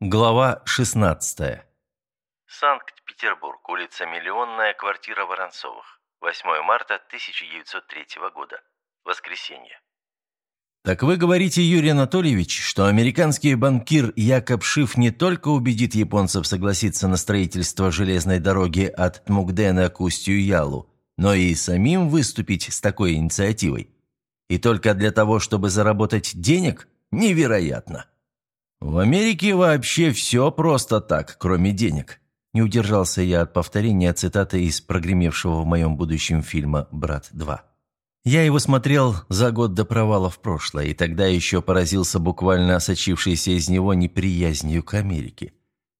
Глава 16. Санкт-Петербург, улица Миллионная, квартира Воронцовых. 8 марта 1903 года. Воскресенье. Так вы говорите, Юрий Анатольевич, что американский банкир Якоб Шиф не только убедит японцев согласиться на строительство железной дороги от Мугдена к устью Ялу, но и самим выступить с такой инициативой? И только для того, чтобы заработать денег? Невероятно! В Америке вообще все просто так, кроме денег. Не удержался я от повторения цитаты из прогремевшего в моем будущем фильма «Брат 2». Я его смотрел за год до провала в прошлое, и тогда еще поразился буквально сочившейся из него неприязнью к Америке.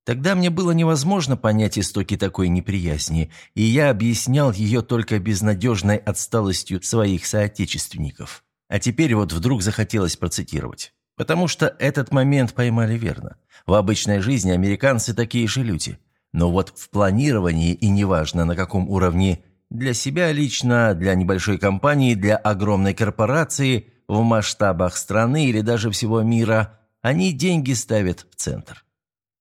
Тогда мне было невозможно понять истоки такой неприязни, и я объяснял ее только безнадежной отсталостью своих соотечественников. А теперь вот вдруг захотелось процитировать. Потому что этот момент поймали верно. В обычной жизни американцы такие же люди. Но вот в планировании, и неважно на каком уровне, для себя лично, для небольшой компании, для огромной корпорации, в масштабах страны или даже всего мира, они деньги ставят в центр.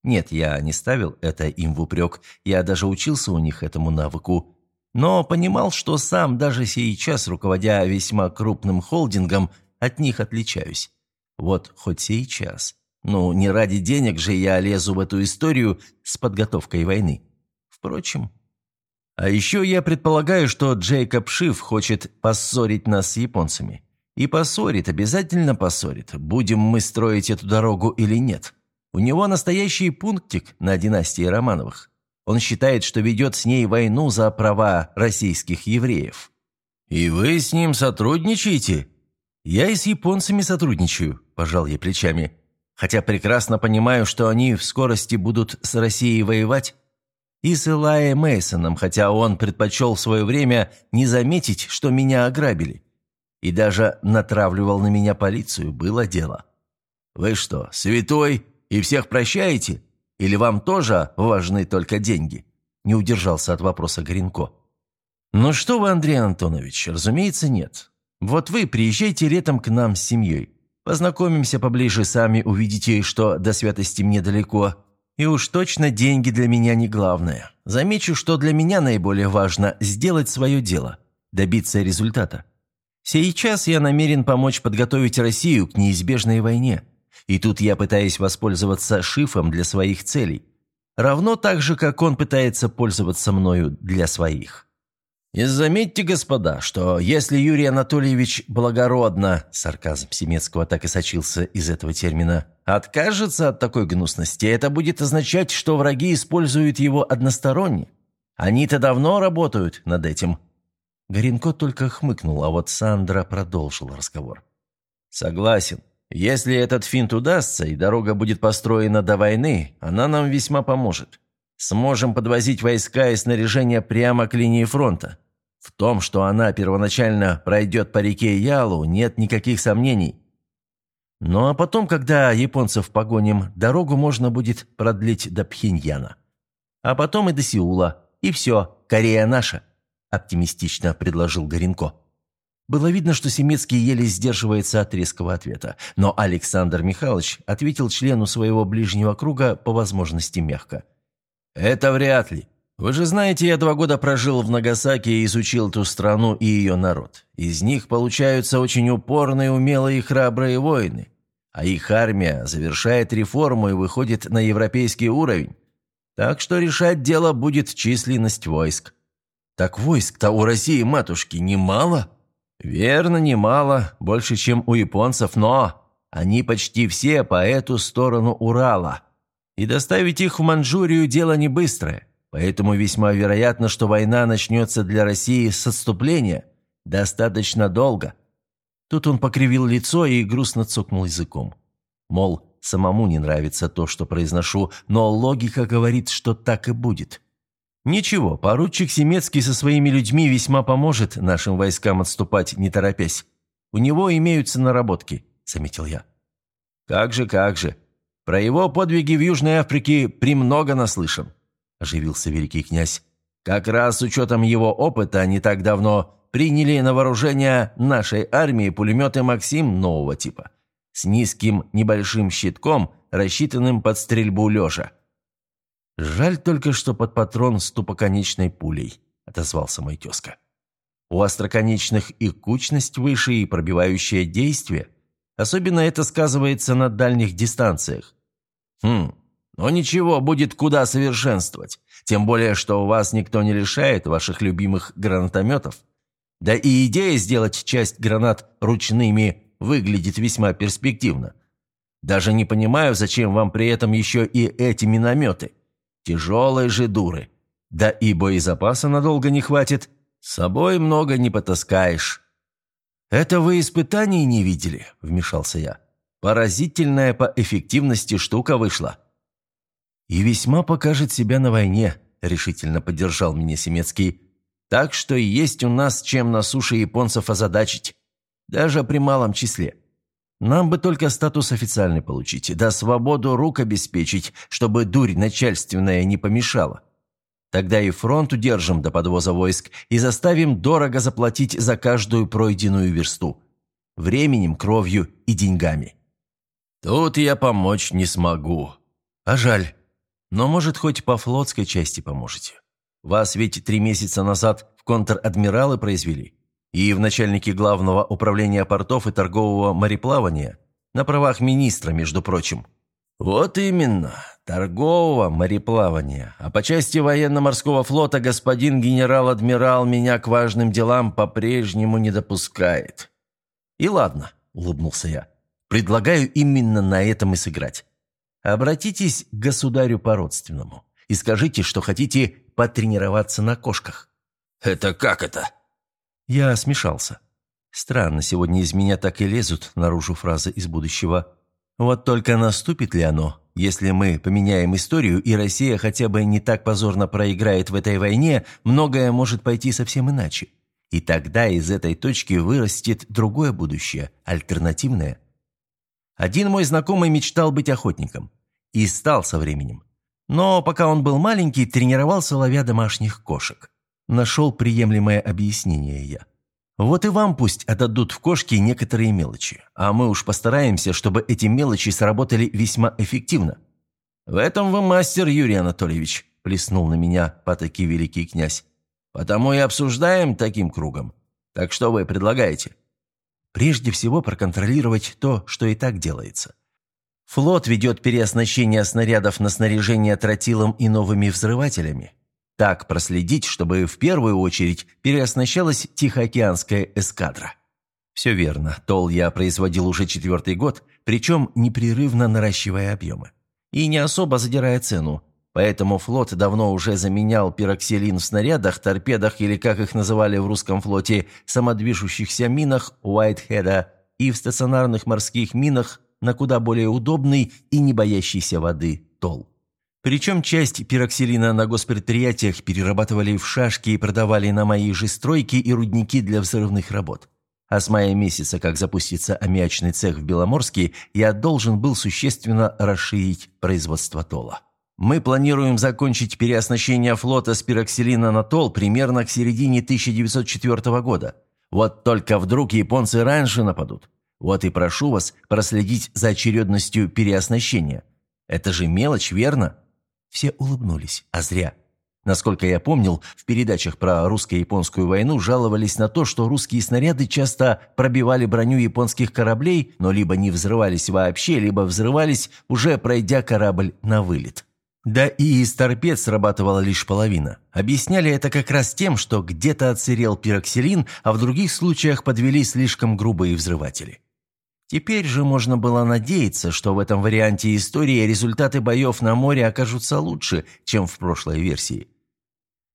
Нет, я не ставил это им в упрек, я даже учился у них этому навыку, но понимал, что сам даже сейчас, руководя весьма крупным холдингом, от них отличаюсь. Вот хоть сейчас. Ну, не ради денег же я лезу в эту историю с подготовкой войны. Впрочем... А еще я предполагаю, что Джейкоб Шиф хочет поссорить нас с японцами. И поссорит, обязательно поссорит, будем мы строить эту дорогу или нет. У него настоящий пунктик на династии Романовых. Он считает, что ведет с ней войну за права российских евреев. «И вы с ним сотрудничаете?» «Я и с японцами сотрудничаю», – пожал я плечами. «Хотя прекрасно понимаю, что они в скорости будут с Россией воевать. И с Элайей Мейсоном, хотя он предпочел в свое время не заметить, что меня ограбили. И даже натравливал на меня полицию, было дело. Вы что, святой и всех прощаете? Или вам тоже важны только деньги?» Не удержался от вопроса Горенко. «Ну что вы, Андрей Антонович, разумеется, нет. Вот вы приезжайте летом к нам с семьей. Познакомимся поближе, сами увидите, что до святости мне далеко. И уж точно деньги для меня не главное. Замечу, что для меня наиболее важно сделать свое дело, добиться результата. Сейчас я намерен помочь подготовить Россию к неизбежной войне. И тут я пытаюсь воспользоваться шифом для своих целей. Равно так же, как он пытается пользоваться мною для своих. И заметьте, господа, что если Юрий Анатольевич благородно, сарказм Семецкого так и сочился из этого термина, откажется от такой гнусности, это будет означать, что враги используют его односторонне. Они-то давно работают над этим. Горенко только хмыкнул, а вот Сандра продолжил разговор. «Согласен. Если этот финт удастся, и дорога будет построена до войны, она нам весьма поможет. Сможем подвозить войска и снаряжение прямо к линии фронта. В том, что она первоначально пройдет по реке Ялу, нет никаких сомнений. Ну а потом, когда японцев погоним, дорогу можно будет продлить до Пхеньяна. А потом и до Сеула. И все, Корея наша», – оптимистично предложил Горенко. Было видно, что Семецкий еле сдерживается от резкого ответа, но Александр Михайлович ответил члену своего ближнего круга по возможности мягко. «Это вряд ли. Вы же знаете, я два года прожил в Нагасаки и изучил ту страну и ее народ. Из них получаются очень упорные, умелые и храбрые воины. А их армия завершает реформу и выходит на европейский уровень. Так что решать дело будет численность войск. Так войск-то у России, матушки, немало? Верно, немало, больше, чем у японцев, но они почти все по эту сторону Урала. И доставить их в Манчжурию дело не быстрое. Поэтому весьма вероятно, что война начнется для России с отступления. Достаточно долго». Тут он покривил лицо и грустно цокнул языком. Мол, самому не нравится то, что произношу, но логика говорит, что так и будет. Ничего, поручик Семецкий со своими людьми весьма поможет нашим войскам отступать, не торопясь. У него имеются наработки, заметил я. Как же, как же. Про его подвиги в Южной Африке премного наслышан. – оживился великий князь. «Как раз с учетом его опыта не так давно приняли на вооружение нашей армии пулеметы «Максим» нового типа. с низким небольшим щитком, рассчитанным под стрельбу лежа. «Жаль только, что под патрон с тупоконечной пулей», — отозвался мой тезка. «У остроконечных и кучность выше, и пробивающее действие. Особенно это сказывается на дальних дистанциях». «Хм, но ничего, будет куда совершенствовать. Тем более, что у вас никто не лишает ваших любимых гранатометов. Да и идея сделать часть гранат ручными выглядит весьма перспективно. Даже не понимаю, зачем вам при этом еще и эти минометы». Тяжелые же дуры. Да и боезапаса надолго не хватит. С собой много не потаскаешь». «Это вы испытаний не видели?» – вмешался я. «Поразительная по эффективности штука вышла». «И весьма покажет себя на войне», – решительно поддержал меня Семецкий. «Так что есть у нас чем на суше японцев озадачить. Даже при малом числе». Нам бы только статус официальный получить, да свободу рук обеспечить, чтобы дурь начальственная не помешала. Тогда и фронт удержим до подвоза войск и заставим дорого заплатить за каждую пройденную версту. Временем, кровью и деньгами. Тут я помочь не смогу. А жаль. Но, может, хоть по флотской части поможете. Вас ведь три месяца назад в контр-адмиралы произвели и в начальнике главного управления портов и торгового мореплавания, на правах министра, между прочим. Вот именно, торгового мореплавания. А по части военно-морского флота господин генерал-адмирал меня к важным делам по-прежнему не допускает. И ладно, улыбнулся я. Предлагаю именно на этом и сыграть. Обратитесь к государю по-родственному и скажите, что хотите потренироваться на кошках. «Это как это?» Я смешался. Странно, сегодня из меня так и лезут наружу фразы из будущего. Вот только наступит ли оно, если мы поменяем историю, и Россия хотя бы не так позорно проиграет в этой войне, многое может пойти совсем иначе. И тогда из этой точки вырастет другое будущее, альтернативное. Один мой знакомый мечтал быть охотником. И стал со временем. Но пока он был маленький, тренировался, ловя домашних кошек. Нашел приемлемое объяснение я. Вот и вам пусть отдадут в кошки некоторые мелочи, а мы уж постараемся, чтобы эти мелочи сработали весьма эффективно. В этом вы мастер, Юрий Анатольевич, плеснул на меня потаки великий князь. Потому и обсуждаем таким кругом. Так что вы предлагаете? Прежде всего проконтролировать то, что и так делается. Флот ведет переоснащение снарядов на снаряжение тротилом и новыми взрывателями. Так проследить, чтобы в первую очередь переоснащалась Тихоокеанская эскадра. Все верно, ТОЛ я производил уже четвертый год, причем непрерывно наращивая объемы. И не особо задирая цену, поэтому флот давно уже заменял пироксилин в снарядах, торпедах или, как их называли в русском флоте, самодвижущихся минах Уайтхеда и в стационарных морских минах на куда более удобный и не боящийся воды ТОЛ. Причем часть пироксилина на госпредприятиях перерабатывали в шашки и продавали на мои же стройки и рудники для взрывных работ. А с мая месяца, как запустится аммиачный цех в Беломорске, я должен был существенно расширить производство тола. Мы планируем закончить переоснащение флота с пироксилина на тол примерно к середине 1904 года. Вот только вдруг японцы раньше нападут. Вот и прошу вас проследить за очередностью переоснащения. Это же мелочь, верно? Все улыбнулись, а зря. Насколько я помнил, в передачах про русско-японскую войну жаловались на то, что русские снаряды часто пробивали броню японских кораблей, но либо не взрывались вообще, либо взрывались, уже пройдя корабль на вылет. Да и из торпед срабатывала лишь половина. Объясняли это как раз тем, что где-то отсырел пироксилин, а в других случаях подвели слишком грубые взрыватели. Теперь же можно было надеяться, что в этом варианте истории результаты боев на море окажутся лучше, чем в прошлой версии.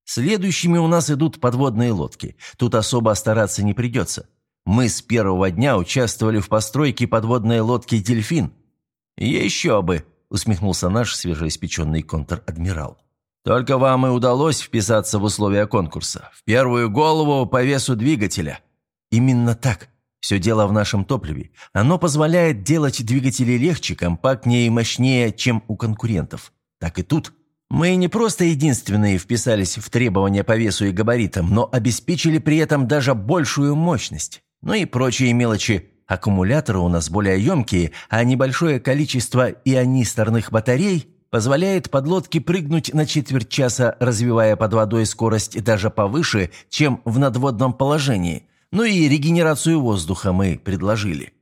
Следующими у нас идут подводные лодки. Тут особо стараться не придется. Мы с первого дня участвовали в постройке подводной лодки «Дельфин». «Еще бы!» – усмехнулся наш свежеиспеченный контр-адмирал. «Только вам и удалось вписаться в условия конкурса. В первую голову по весу двигателя». «Именно так», все дело в нашем топливе. Оно позволяет делать двигатели легче, компактнее и мощнее, чем у конкурентов. Так и тут. Мы не просто единственные вписались в требования по весу и габаритам, но обеспечили при этом даже большую мощность. Ну и прочие мелочи. Аккумуляторы у нас более емкие, а небольшое количество ионисторных батарей позволяет подлодке прыгнуть на четверть часа, развивая под водой скорость даже повыше, чем в надводном положении. Ну и регенерацию воздуха мы предложили.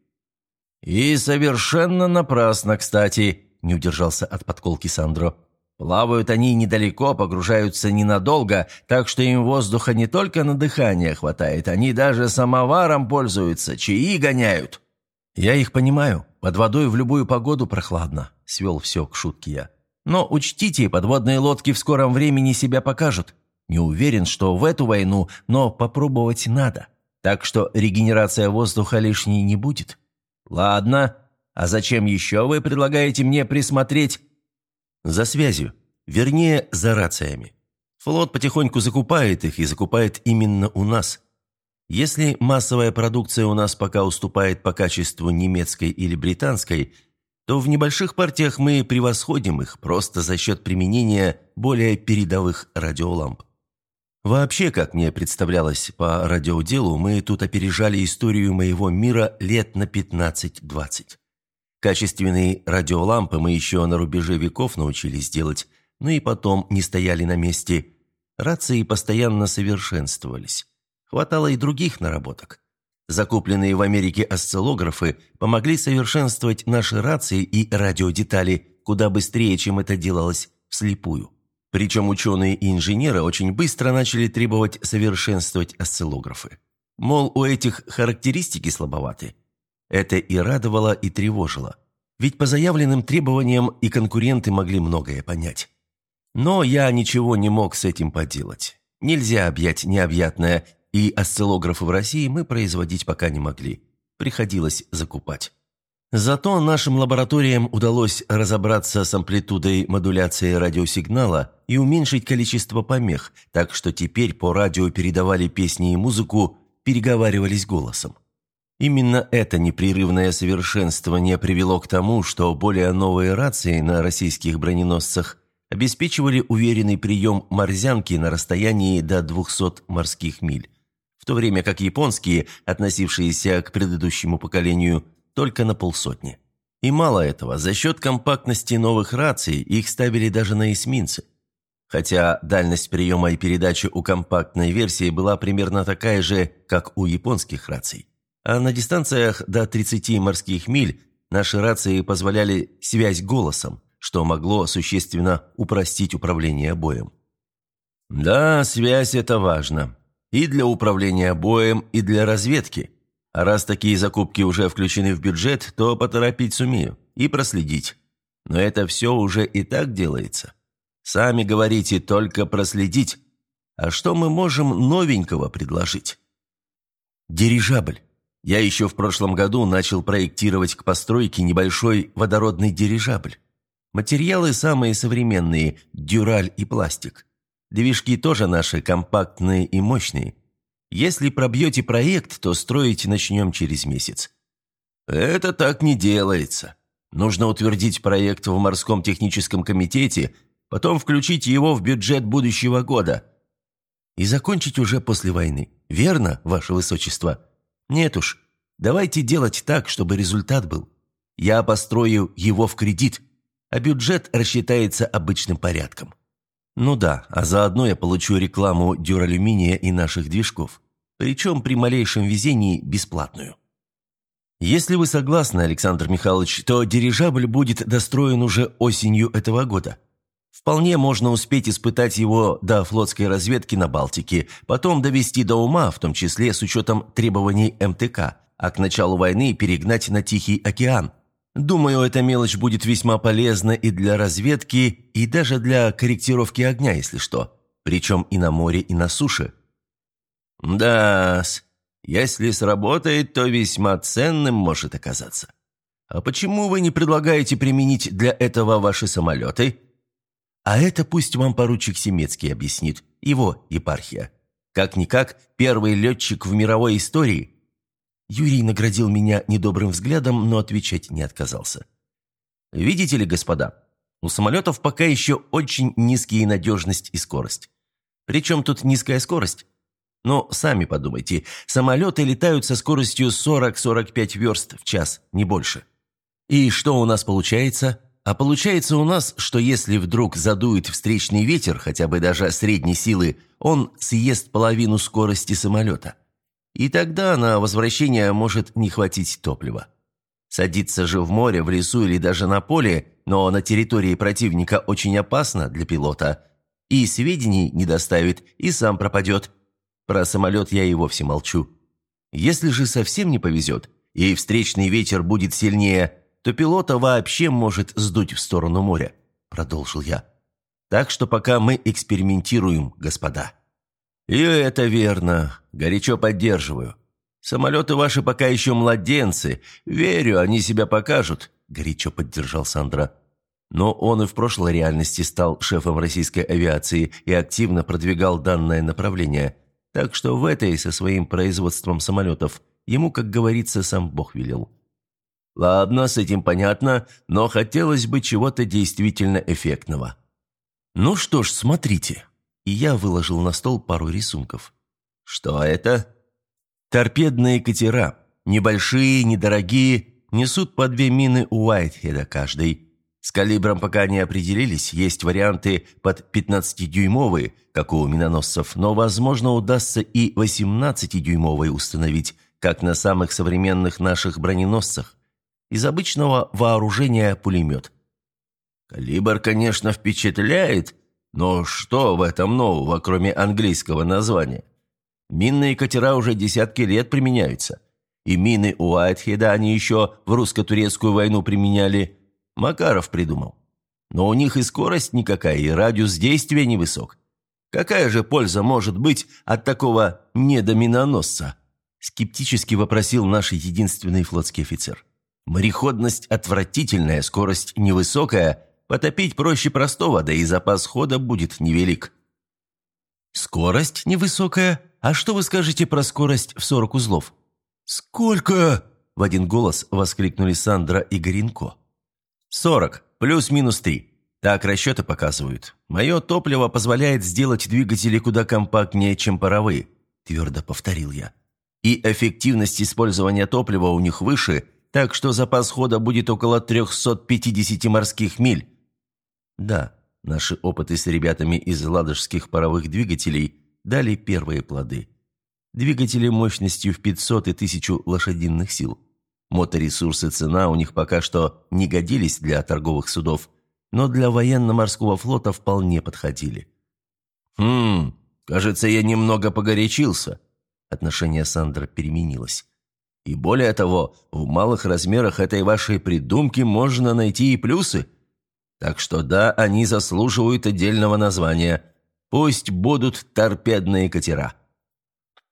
«И совершенно напрасно, кстати», – не удержался от подколки Сандро. «Плавают они недалеко, погружаются ненадолго, так что им воздуха не только на дыхание хватает, они даже самоваром пользуются, чаи гоняют». «Я их понимаю. Под водой в любую погоду прохладно», – свел все к шутке я. «Но учтите, подводные лодки в скором времени себя покажут. Не уверен, что в эту войну, но попробовать надо. Так что регенерация воздуха лишней не будет». «Ладно. А зачем еще вы предлагаете мне присмотреть?» «За связью. Вернее, за рациями. Флот потихоньку закупает их и закупает именно у нас. Если массовая продукция у нас пока уступает по качеству немецкой или британской, то в небольших партиях мы превосходим их просто за счет применения более передовых радиоламп. Вообще, как мне представлялось по радиоделу, мы тут опережали историю моего мира лет на 15-20. Качественные радиолампы мы еще на рубеже веков научились делать, но и потом не стояли на месте. Рации постоянно совершенствовались. Хватало и других наработок. Закупленные в Америке осциллографы помогли совершенствовать наши рации и радиодетали куда быстрее, чем это делалось вслепую. Причем ученые и инженеры очень быстро начали требовать совершенствовать осциллографы. Мол, у этих характеристики слабоваты. Это и радовало, и тревожило. Ведь по заявленным требованиям и конкуренты могли многое понять. Но я ничего не мог с этим поделать. Нельзя объять необъятное, и осциллографы в России мы производить пока не могли. Приходилось закупать. Зато нашим лабораториям удалось разобраться с амплитудой модуляции радиосигнала и уменьшить количество помех, так что теперь по радио передавали песни и музыку, переговаривались голосом. Именно это непрерывное совершенствование привело к тому, что более новые рации на российских броненосцах обеспечивали уверенный прием морзянки на расстоянии до 200 морских миль, в то время как японские, относившиеся к предыдущему поколению, только на полсотни. И мало этого, за счет компактности новых раций их ставили даже на эсминцы. Хотя дальность приема и передачи у компактной версии была примерно такая же, как у японских раций. А на дистанциях до 30 морских миль наши рации позволяли связь голосом, что могло существенно упростить управление боем. Да, связь – это важно. И для управления боем, и для разведки – а раз такие закупки уже включены в бюджет, то поторопить сумею и проследить. Но это все уже и так делается. Сами говорите, только проследить. А что мы можем новенького предложить? Дирижабль. Я еще в прошлом году начал проектировать к постройке небольшой водородный дирижабль. Материалы самые современные – дюраль и пластик. Движки тоже наши компактные и мощные – если пробьете проект, то строить начнем через месяц». «Это так не делается. Нужно утвердить проект в морском техническом комитете, потом включить его в бюджет будущего года. И закончить уже после войны. Верно, ваше высочество? Нет уж. Давайте делать так, чтобы результат был. Я построю его в кредит, а бюджет рассчитается обычным порядком. Ну да, а заодно я получу рекламу дюралюминия и наших движков. Причем при малейшем везении бесплатную. Если вы согласны, Александр Михайлович, то дирижабль будет достроен уже осенью этого года. Вполне можно успеть испытать его до флотской разведки на Балтике, потом довести до ума, в том числе с учетом требований МТК, а к началу войны перегнать на Тихий океан. Думаю, эта мелочь будет весьма полезна и для разведки, и даже для корректировки огня, если что. Причем и на море, и на суше. да если сработает, то весьма ценным может оказаться. А почему вы не предлагаете применить для этого ваши самолеты? А это пусть вам поручик Семецкий объяснит, его епархия. Как-никак, первый летчик в мировой истории – Юрий наградил меня недобрым взглядом, но отвечать не отказался. «Видите ли, господа, у самолетов пока еще очень низкие надежность и скорость. Причем тут низкая скорость? Но сами подумайте, самолеты летают со скоростью 40-45 верст в час, не больше. И что у нас получается? А получается у нас, что если вдруг задует встречный ветер, хотя бы даже средней силы, он съест половину скорости самолета. И тогда на возвращение может не хватить топлива. Садиться же в море, в лесу или даже на поле, но на территории противника очень опасно для пилота. И сведений не доставит, и сам пропадет. Про самолет я и вовсе молчу. Если же совсем не повезет, и встречный ветер будет сильнее, то пилота вообще может сдуть в сторону моря», – продолжил я. «Так что пока мы экспериментируем, господа». «И это верно. Горячо поддерживаю. Самолеты ваши пока еще младенцы. Верю, они себя покажут», – горячо поддержал Сандра. Но он и в прошлой реальности стал шефом российской авиации и активно продвигал данное направление. Так что в этой со своим производством самолетов ему, как говорится, сам Бог велел. Ладно, с этим понятно, но хотелось бы чего-то действительно эффектного. Ну что ж, смотрите. И я выложил на стол пару рисунков. Что это? Торпедные катера. Небольшие, недорогие, несут по две мины у Уайтхеда каждый. С калибром пока не определились, есть варианты под 15-дюймовые, как у миноносцев, но, возможно, удастся и 18-дюймовые установить, как на самых современных наших броненосцах. Из обычного вооружения пулемет. Калибр, конечно, впечатляет, но что в этом нового, кроме английского названия? Минные катера уже десятки лет применяются. И мины у Уайтхеда они еще в русско-турецкую войну применяли – Макаров придумал. Но у них и скорость никакая, и радиус действия невысок. Какая же польза может быть от такого недоминоносца? Скептически вопросил наш единственный флотский офицер. Мореходность отвратительная, скорость невысокая, потопить проще простого, да и запас хода будет невелик. Скорость невысокая? А что вы скажете про скорость в 40 узлов? Сколько? В один голос воскликнули Сандра и Горенко. «Сорок, плюс-минус три. Так расчеты показывают. Мое топливо позволяет сделать двигатели куда компактнее, чем паровые», – твердо повторил я. «И эффективность использования топлива у них выше, так что запас хода будет около 350 морских миль». Да, наши опыты с ребятами из ладожских паровых двигателей дали первые плоды. Двигатели мощностью в 500 и 1000 лошадиных сил – Моторесурсы цена у них пока что не годились для торговых судов, но для военно-морского флота вполне подходили. «Хм, кажется, я немного погорячился». Отношение Сандра переменилось. «И более того, в малых размерах этой вашей придумки можно найти и плюсы. Так что да, они заслуживают отдельного названия. Пусть будут торпедные катера».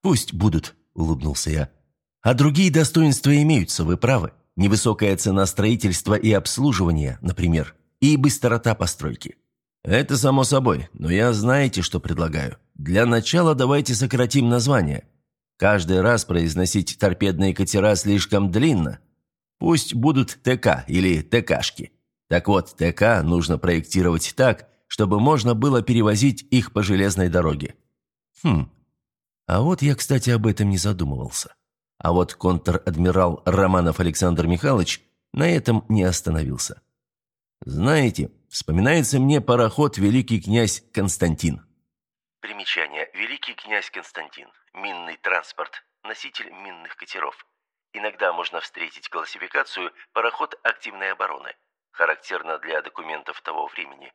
«Пусть будут», — улыбнулся я. А другие достоинства имеются, вы правы. Невысокая цена строительства и обслуживания, например, и быстрота постройки. Это само собой, но я знаете, что предлагаю. Для начала давайте сократим название. Каждый раз произносить торпедные катера слишком длинно. Пусть будут ТК или ТКшки. Так вот, ТК нужно проектировать так, чтобы можно было перевозить их по железной дороге. Хм, а вот я, кстати, об этом не задумывался. А вот контр-адмирал Романов Александр Михайлович на этом не остановился. «Знаете, вспоминается мне пароход «Великий князь Константин». Примечание. Великий князь Константин. Минный транспорт. Носитель минных катеров. Иногда можно встретить классификацию «пароход активной обороны». Характерно для документов того времени.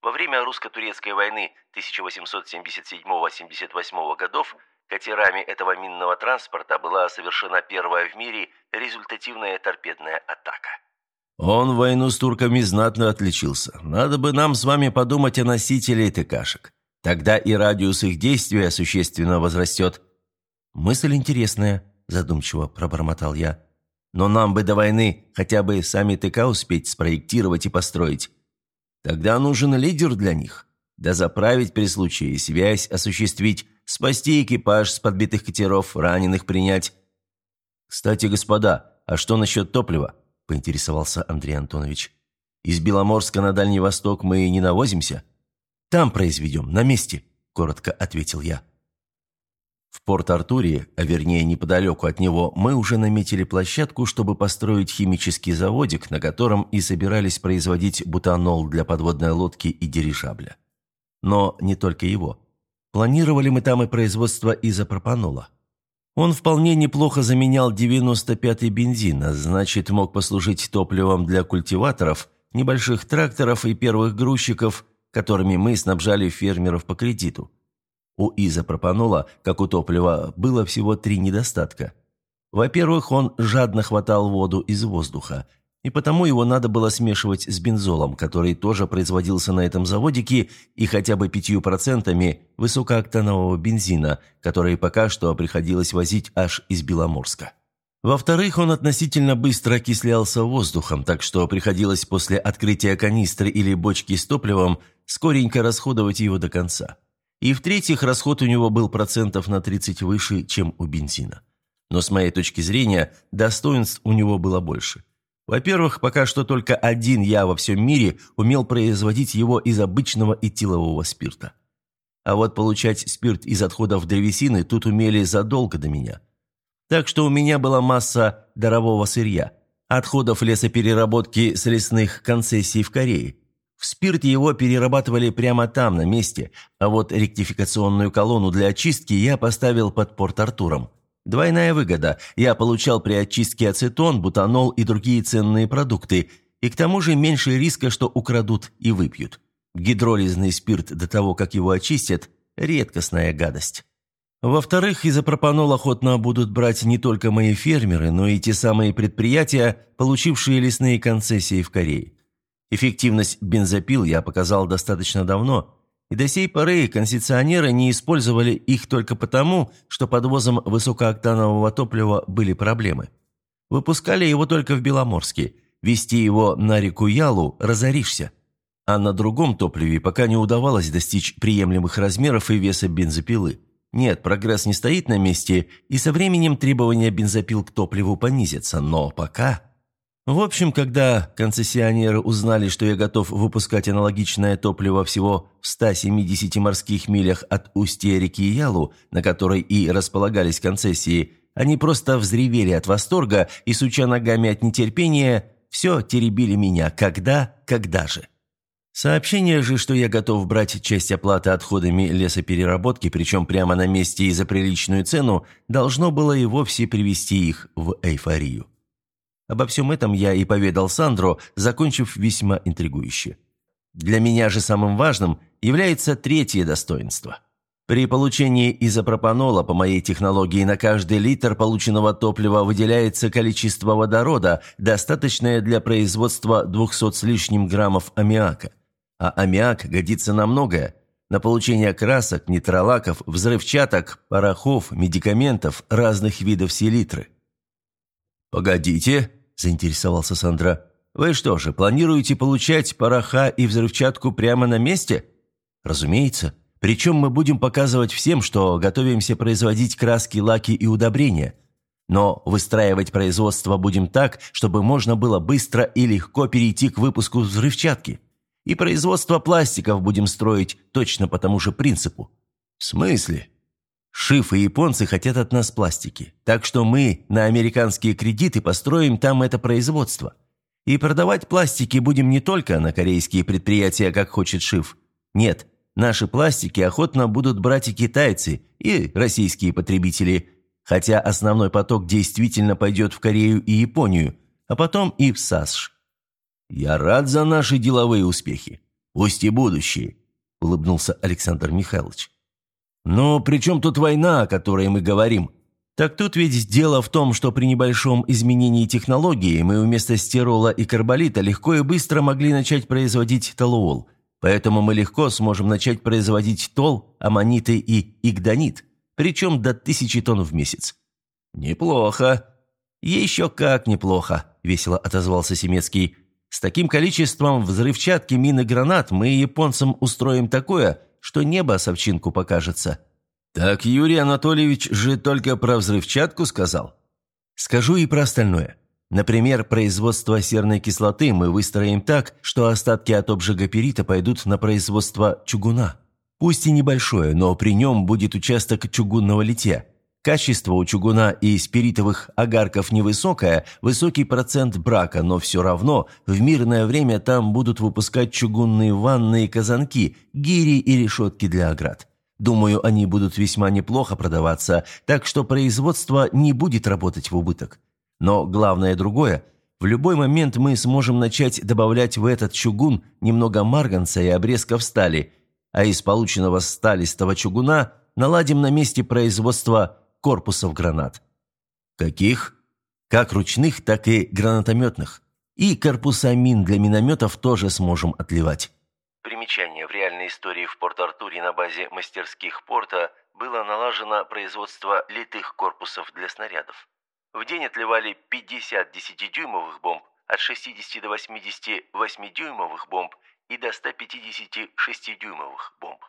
Во время русско-турецкой войны 1877-78 годов – Катерами этого минного транспорта была совершена первая в мире результативная торпедная атака. Он в войну с турками знатно отличился. Надо бы нам с вами подумать о носителе ТКшек. Тогда и радиус их действия существенно возрастет. Мысль интересная, задумчиво пробормотал я. Но нам бы до войны хотя бы сами ТК успеть спроектировать и построить. Тогда нужен лидер для них. Да заправить при случае, связь осуществить, Спасти экипаж с подбитых катеров, раненых принять. Кстати, господа, а что насчет топлива? Поинтересовался Андрей Антонович. Из Беломорска на Дальний Восток мы не навозимся? Там произведем, на месте, коротко ответил я. В Порт-Артуре, а вернее неподалеку от него, мы уже наметили площадку, чтобы построить химический заводик, на котором и собирались производить бутанол для подводной лодки и дирижабля. Но не только его. Планировали мы там и производство изопропанола. Он вполне неплохо заменял 95-й бензин, а значит, мог послужить топливом для культиваторов, небольших тракторов и первых грузчиков, которыми мы снабжали фермеров по кредиту. У изопропанола, как у топлива, было всего три недостатка. Во-первых, он жадно хватал воду из воздуха – и потому его надо было смешивать с бензолом, который тоже производился на этом заводике и хотя бы пятью процентами высокооктанового бензина, который пока что приходилось возить аж из Беломорска. Во-вторых, он относительно быстро окислялся воздухом, так что приходилось после открытия канистры или бочки с топливом скоренько расходовать его до конца. И в-третьих, расход у него был процентов на 30 выше, чем у бензина. Но с моей точки зрения, достоинств у него было больше – во-первых, пока что только один я во всем мире умел производить его из обычного этилового спирта. А вот получать спирт из отходов древесины тут умели задолго до меня. Так что у меня была масса дарового сырья, отходов лесопереработки с лесных концессий в Корее. В спирт его перерабатывали прямо там, на месте, а вот ректификационную колонну для очистки я поставил под Порт-Артуром – Двойная выгода. Я получал при очистке ацетон, бутанол и другие ценные продукты, и к тому же меньше риска, что украдут и выпьют. Гидролизный спирт до того, как его очистят – редкостная гадость. Во-вторых, изопропанол охотно будут брать не только мои фермеры, но и те самые предприятия, получившие лесные концессии в Корее. Эффективность бензопил я показал достаточно давно – и до сей поры концессионеры не использовали их только потому, что подвозом высокооктанового топлива были проблемы. Выпускали его только в Беломорске. Вести его на реку Ялу разоришься. А на другом топливе пока не удавалось достичь приемлемых размеров и веса бензопилы. Нет, прогресс не стоит на месте, и со временем требования бензопил к топливу понизятся, но пока... В общем, когда концессионеры узнали, что я готов выпускать аналогичное топливо всего в 170 морских милях от устья реки Ялу, на которой и располагались концессии, они просто взревели от восторга и, суча ногами от нетерпения, все теребили меня. Когда, когда же? Сообщение же, что я готов брать часть оплаты отходами лесопереработки, причем прямо на месте и за приличную цену, должно было и вовсе привести их в эйфорию. Обо всем этом я и поведал Сандро, закончив весьма интригующе. Для меня же самым важным является третье достоинство. При получении изопропанола по моей технологии на каждый литр полученного топлива выделяется количество водорода, достаточное для производства 200 с лишним граммов аммиака. А аммиак годится на многое. На получение красок, нейтролаков, взрывчаток, порохов, медикаментов, разных видов селитры. «Погодите», – заинтересовался Сандра. «Вы что же, планируете получать пороха и взрывчатку прямо на месте?» «Разумеется. Причем мы будем показывать всем, что готовимся производить краски, лаки и удобрения. Но выстраивать производство будем так, чтобы можно было быстро и легко перейти к выпуску взрывчатки. И производство пластиков будем строить точно по тому же принципу». «В смысле?» Шиф и японцы хотят от нас пластики, так что мы на американские кредиты построим там это производство. И продавать пластики будем не только на корейские предприятия, как хочет Шиф. Нет, наши пластики охотно будут брать и китайцы, и российские потребители, хотя основной поток действительно пойдет в Корею и Японию, а потом и в САСШ. «Я рад за наши деловые успехи. Пусть и будущие», – улыбнулся Александр Михайлович. «Но при чем тут война, о которой мы говорим?» «Так тут ведь дело в том, что при небольшом изменении технологии мы вместо стирола и карболита легко и быстро могли начать производить толуол. Поэтому мы легко сможем начать производить тол, аммониты и игдонит, причем до тысячи тонн в месяц». «Неплохо». «Еще как неплохо», – весело отозвался Семецкий. «С таким количеством взрывчатки, мин и гранат мы японцам устроим такое – что небо совчинку покажется». «Так Юрий Анатольевич же только про взрывчатку сказал». «Скажу и про остальное. Например, производство серной кислоты мы выстроим так, что остатки от обжига перита пойдут на производство чугуна. Пусть и небольшое, но при нем будет участок чугунного литья. Качество у чугуна и спиритовых огарков невысокое, высокий процент брака, но все равно в мирное время там будут выпускать чугунные ванны и казанки, гири и решетки для оград. Думаю, они будут весьма неплохо продаваться, так что производство не будет работать в убыток. Но главное другое. В любой момент мы сможем начать добавлять в этот чугун немного марганца и обрезков стали – а из полученного сталистого чугуна наладим на месте производства корпусов гранат. Каких? Как ручных, так и гранатометных. И корпуса мин для минометов тоже сможем отливать. Примечание. В реальной истории в Порт-Артуре на базе мастерских порта было налажено производство литых корпусов для снарядов. В день отливали 50 10-дюймовых бомб, от 60 до 80 8-дюймовых бомб и до 156-дюймовых бомб.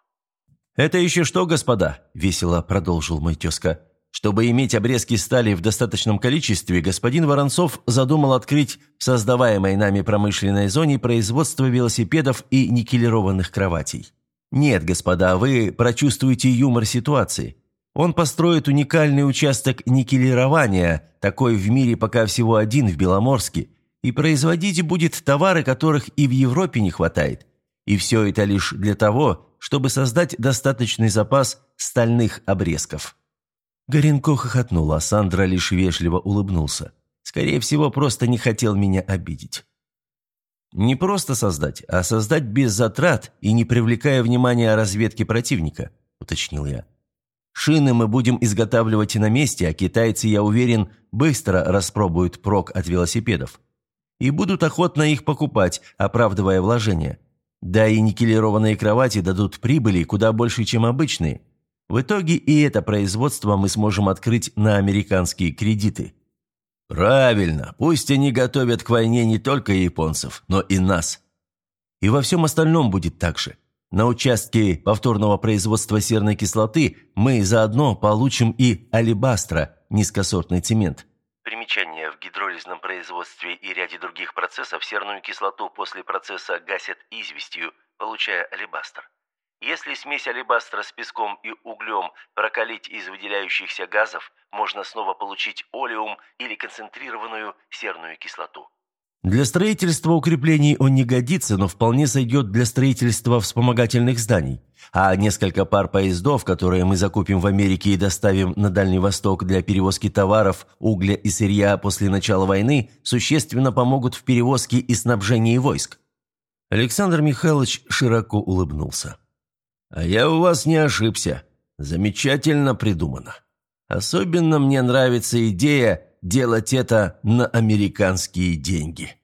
«Это еще что, господа?» – весело продолжил мой тезка. Чтобы иметь обрезки стали в достаточном количестве, господин Воронцов задумал открыть в создаваемой нами промышленной зоне производство велосипедов и никелированных кроватей. Нет, господа, вы прочувствуете юмор ситуации. Он построит уникальный участок никелирования, такой в мире пока всего один в Беломорске, и производить будет товары, которых и в Европе не хватает. И все это лишь для того, чтобы создать достаточный запас стальных обрезков. Горенко хохотнул, а Сандра лишь вежливо улыбнулся. Скорее всего, просто не хотел меня обидеть. Не просто создать, а создать без затрат и не привлекая внимания разведки противника, уточнил я. Шины мы будем изготавливать на месте, а китайцы, я уверен, быстро распробуют прок от велосипедов и будут охотно их покупать, оправдывая вложения. Да и никелированные кровати дадут прибыли куда больше, чем обычные. В итоге и это производство мы сможем открыть на американские кредиты. Правильно, пусть они готовят к войне не только японцев, но и нас. И во всем остальном будет так же. На участке повторного производства серной кислоты мы заодно получим и алебастра, низкосортный цемент – Примечание. В гидролизном производстве и ряде других процессов серную кислоту после процесса гасят известью, получая алебастр. Если смесь алебастра с песком и углем прокалить из выделяющихся газов, можно снова получить олеум или концентрированную серную кислоту. Для строительства укреплений он не годится, но вполне сойдет для строительства вспомогательных зданий. А несколько пар поездов, которые мы закупим в Америке и доставим на Дальний Восток для перевозки товаров, угля и сырья после начала войны, существенно помогут в перевозке и снабжении войск. Александр Михайлович широко улыбнулся. «А я у вас не ошибся. Замечательно придумано. Особенно мне нравится идея делать это на американские деньги.